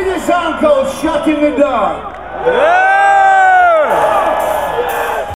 Is a song called Shut in the Dark. Yeah!